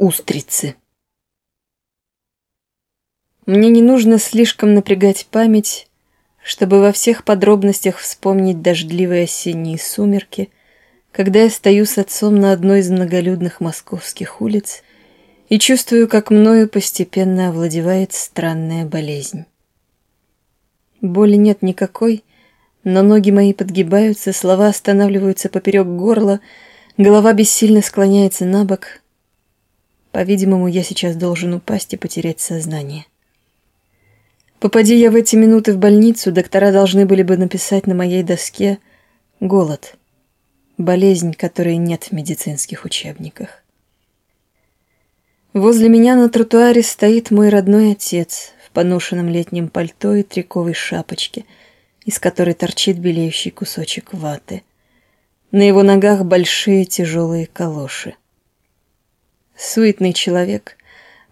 Устрицы. Мне не нужно слишком напрягать память, чтобы во всех подробностях вспомнить дождливые осенние сумерки, когда я стою с отцом на одной из многолюдных московских улиц и чувствую, как мною постепенно овладевает странная болезнь. Боли нет никакой, но ноги мои подгибаются, слова останавливаются поперек горла, голова бессильно склоняется на бок, по-видимому, я сейчас должен упасть и потерять сознание. Попади я в эти минуты в больницу, доктора должны были бы написать на моей доске «Голод». Болезнь, которой нет в медицинских учебниках. Возле меня на тротуаре стоит мой родной отец в поношенном летнем пальто и триковой шапочке, из которой торчит белеющий кусочек ваты. На его ногах большие тяжелые калоши суетный человек,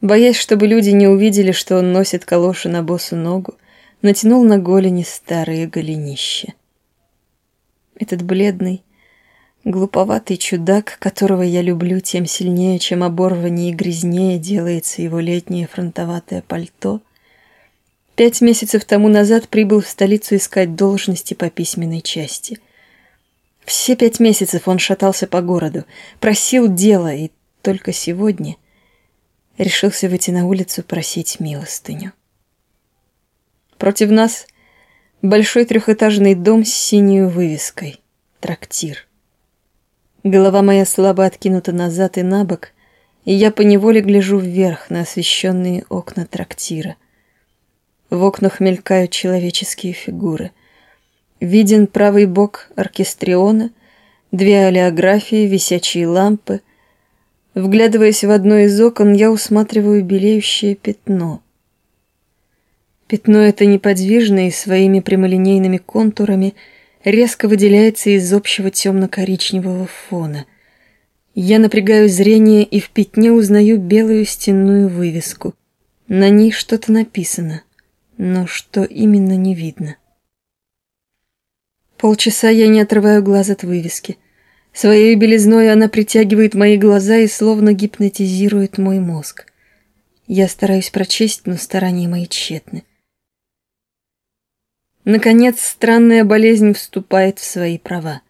боясь, чтобы люди не увидели, что он носит калоши на босу ногу, натянул на голени старые голенища. Этот бледный, глуповатый чудак, которого я люблю тем сильнее, чем оборваннее и грязнее делается его летнее фронтоватое пальто, пять месяцев тому назад прибыл в столицу искать должности по письменной части. Все пять месяцев он шатался по городу, просил дела и только сегодня решился выйти на улицу просить милостыню. Против нас большой трехэтажный дом с синей вывеской «Трактир». Голова моя слабо откинута назад и на бок, и я поневоле гляжу вверх на освещенные окна трактира. В окнах мелькают человеческие фигуры. Виден правый бок оркестриона, две олеографии, висячие лампы, Вглядываясь в одно из окон, я усматриваю белеющее пятно. Пятно это неподвижное и своими прямолинейными контурами резко выделяется из общего темно-коричневого фона. Я напрягаю зрение и в пятне узнаю белую стенную вывеску. На ней что-то написано, но что именно не видно. Полчаса я не отрываю глаз от вывески — Своей белизной она притягивает мои глаза и словно гипнотизирует мой мозг. Я стараюсь прочесть, но старания мои тщетны. Наконец, странная болезнь вступает в свои права.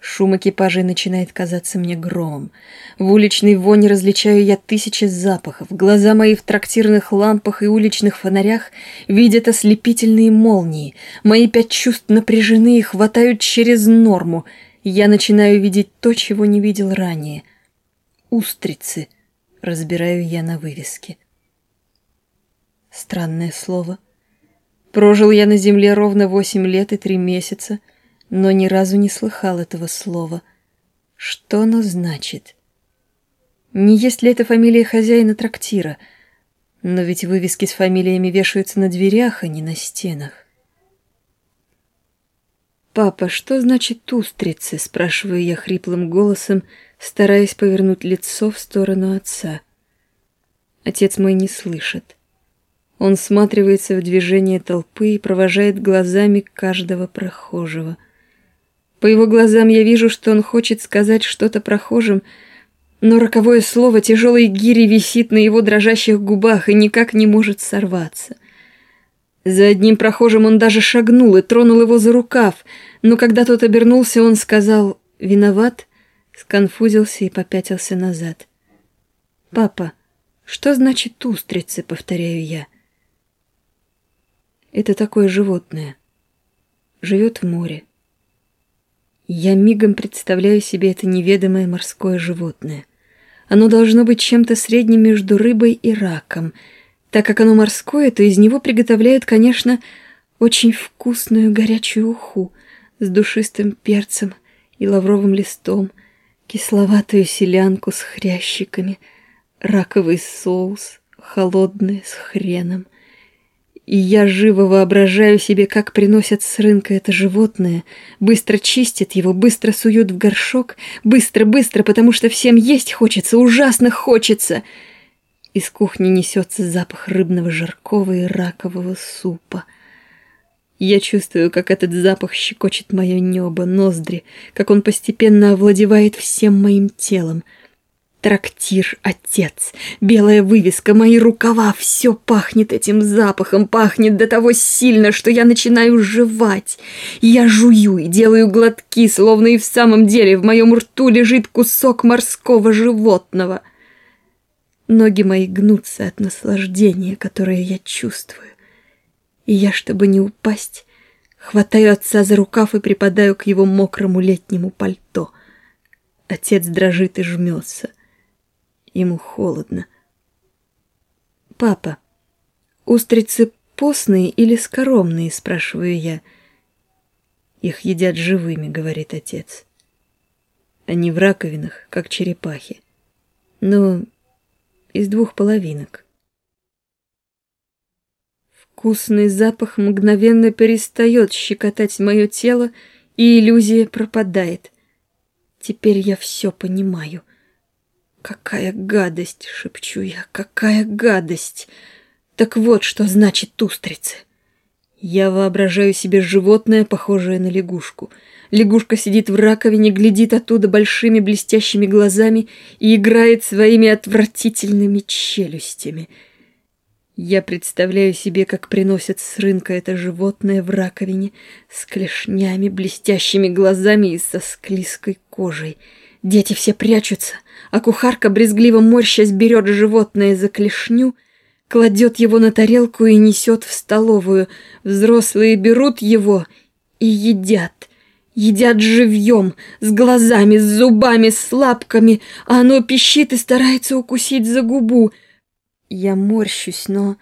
Шум экипажей начинает казаться мне громом. В уличной воне различаю я тысячи запахов. Глаза мои в трактирных лампах и уличных фонарях видят ослепительные молнии. Мои пять чувств напряжены и хватают через норму — я начинаю видеть то, чего не видел ранее. Устрицы, разбираю я на вывеске. Странное слово. Прожил я на земле ровно восемь лет и три месяца, но ни разу не слыхал этого слова. Что оно значит? Не есть ли это фамилия хозяина трактира? Но ведь вывески с фамилиями вешаются на дверях, а не на стенах. «Папа, что значит устрицы?» — спрашиваю я хриплым голосом, стараясь повернуть лицо в сторону отца. Отец мой не слышит. Он сматривается в движение толпы и провожает глазами каждого прохожего. По его глазам я вижу, что он хочет сказать что-то прохожим, но роковое слово тяжелой гири висит на его дрожащих губах и никак не может сорваться — за одним прохожим он даже шагнул и тронул его за рукав, но когда тот обернулся, он сказал «Виноват», сконфузился и попятился назад. «Папа, что значит устрицы?» — повторяю я. Это такое животное. Живет в море. Я мигом представляю себе это неведомое морское животное. Оно должно быть чем-то средним между рыбой и раком — так как оно морское, то из него приготовляют, конечно, очень вкусную горячую уху с душистым перцем и лавровым листом, кисловатую селянку с хрящиками, раковый соус, холодный с хреном. И я живо воображаю себе, как приносят с рынка это животное, быстро чистят его, быстро суют в горшок, быстро-быстро, потому что всем есть хочется, ужасно хочется — из кухни несется запах рыбного жаркого и ракового супа. Я чувствую, как этот запах щекочет мое небо, ноздри, как он постепенно овладевает всем моим телом. трактир, отец, белая вывеска, мои рукава, все пахнет этим запахом, пахнет до того сильно, что я начинаю жевать. Я жую и делаю глотки, словно и в самом деле в моем рту лежит кусок морского животного. Ноги мои гнутся от наслаждения, которое я чувствую. И я, чтобы не упасть, хватаю отца за рукав и припадаю к его мокрому летнему пальто. Отец дрожит и жмется. Ему холодно. «Папа, устрицы постные или скоромные?» — спрашиваю я. «Их едят живыми», — говорит отец. «Они в раковинах, как черепахи. Но из двух половинок». Вкусный запах мгновенно перестает щекотать мое тело, и иллюзия пропадает. Теперь я все понимаю. «Какая гадость!» — шепчу я. «Какая гадость!» Так вот, что значит устрицы. Я воображаю себе животное, похожее на лягушку. Лягушка сидит в раковине, глядит оттуда большими блестящими глазами и играет своими отвратительными челюстями. Я представляю себе, как приносят с рынка это животное в раковине с клешнями, блестящими глазами и со склизкой кожей. Дети все прячутся, а кухарка, брезгливо морщась, берет животное за клешню, кладет его на тарелку и несет в столовую. Взрослые берут его и едят. Едят живьем, с глазами, с зубами, с лапками, а оно пищит и старается укусить за губу. Я морщусь, но...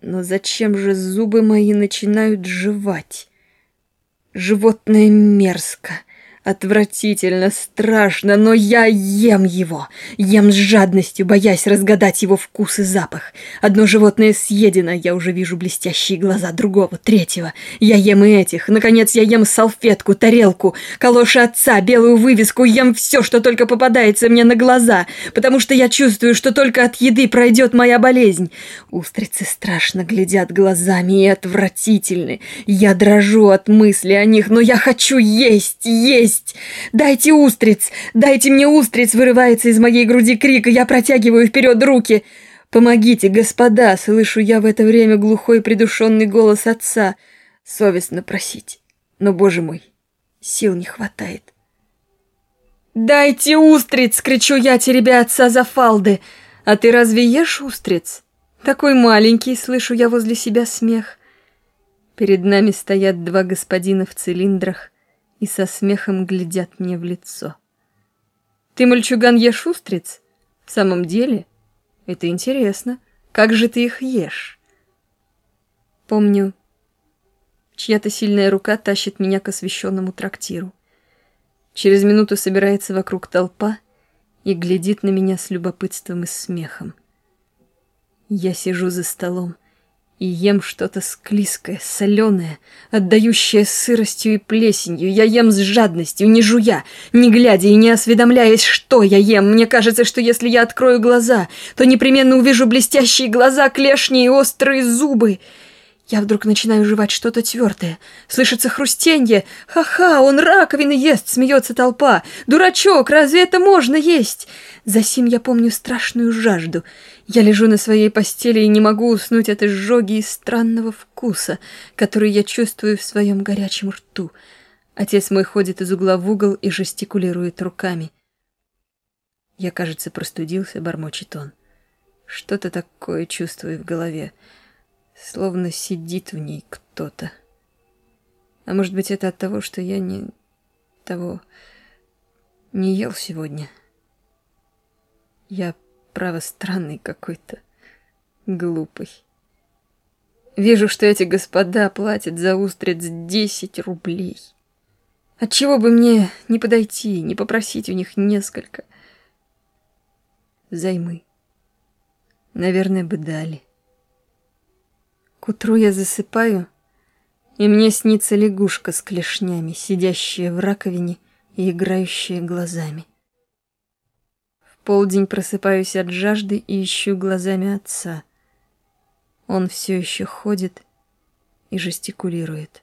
Но зачем же зубы мои начинают жевать? Животное мерзко. Отвратительно, страшно, но я ем его. Ем с жадностью, боясь разгадать его вкус и запах. Одно животное съедено, я уже вижу блестящие глаза другого, третьего. Я ем и этих. Наконец, я ем салфетку, тарелку, калоши отца, белую вывеску. Ем все, что только попадается мне на глаза, потому что я чувствую, что только от еды пройдет моя болезнь. Устрицы страшно глядят глазами и отвратительны. Я дрожу от мысли о них, но я хочу есть, есть есть! Дайте устриц! Дайте мне устриц!» Вырывается из моей груди крик, и я протягиваю вперед руки. «Помогите, господа!» Слышу я в это время глухой придушенный голос отца. Совестно просить. Но, боже мой, сил не хватает. «Дайте устриц!» — кричу я, теребя отца за фалды. «А ты разве ешь устриц?» «Такой маленький!» — слышу я возле себя смех. Перед нами стоят два господина в цилиндрах и со смехом глядят мне в лицо. «Ты, мальчуган, ешь устриц? В самом деле? Это интересно. Как же ты их ешь?» Помню, чья-то сильная рука тащит меня к освещенному трактиру. Через минуту собирается вокруг толпа и глядит на меня с любопытством и смехом. Я сижу за столом, и ем что-то склизкое, соленое, отдающее сыростью и плесенью. Я ем с жадностью, не жуя, не глядя и не осведомляясь, что я ем. Мне кажется, что если я открою глаза, то непременно увижу блестящие глаза, клешни и острые зубы. Я вдруг начинаю жевать что-то твердое. Слышится хрустенье. Ха-ха, он раковины ест, смеется толпа. Дурачок, разве это можно есть? Засим я помню страшную жажду. Я лежу на своей постели и не могу уснуть от изжоги и странного вкуса, который я чувствую в своем горячем рту. Отец мой ходит из угла в угол и жестикулирует руками. Я, кажется, простудился, бормочет он. Что-то такое чувствую в голове словно сидит в ней кто-то. А может быть, это от того, что я не того не ел сегодня. Я, право, странный какой-то, глупый. Вижу, что эти господа платят за устриц десять рублей. Отчего бы мне не подойти, не попросить у них несколько? Займы. Наверное, бы дали. К утру я засыпаю, и мне снится лягушка с клешнями, сидящая в раковине и играющая глазами. В полдень просыпаюсь от жажды и ищу глазами отца. Он все еще ходит и жестикулирует.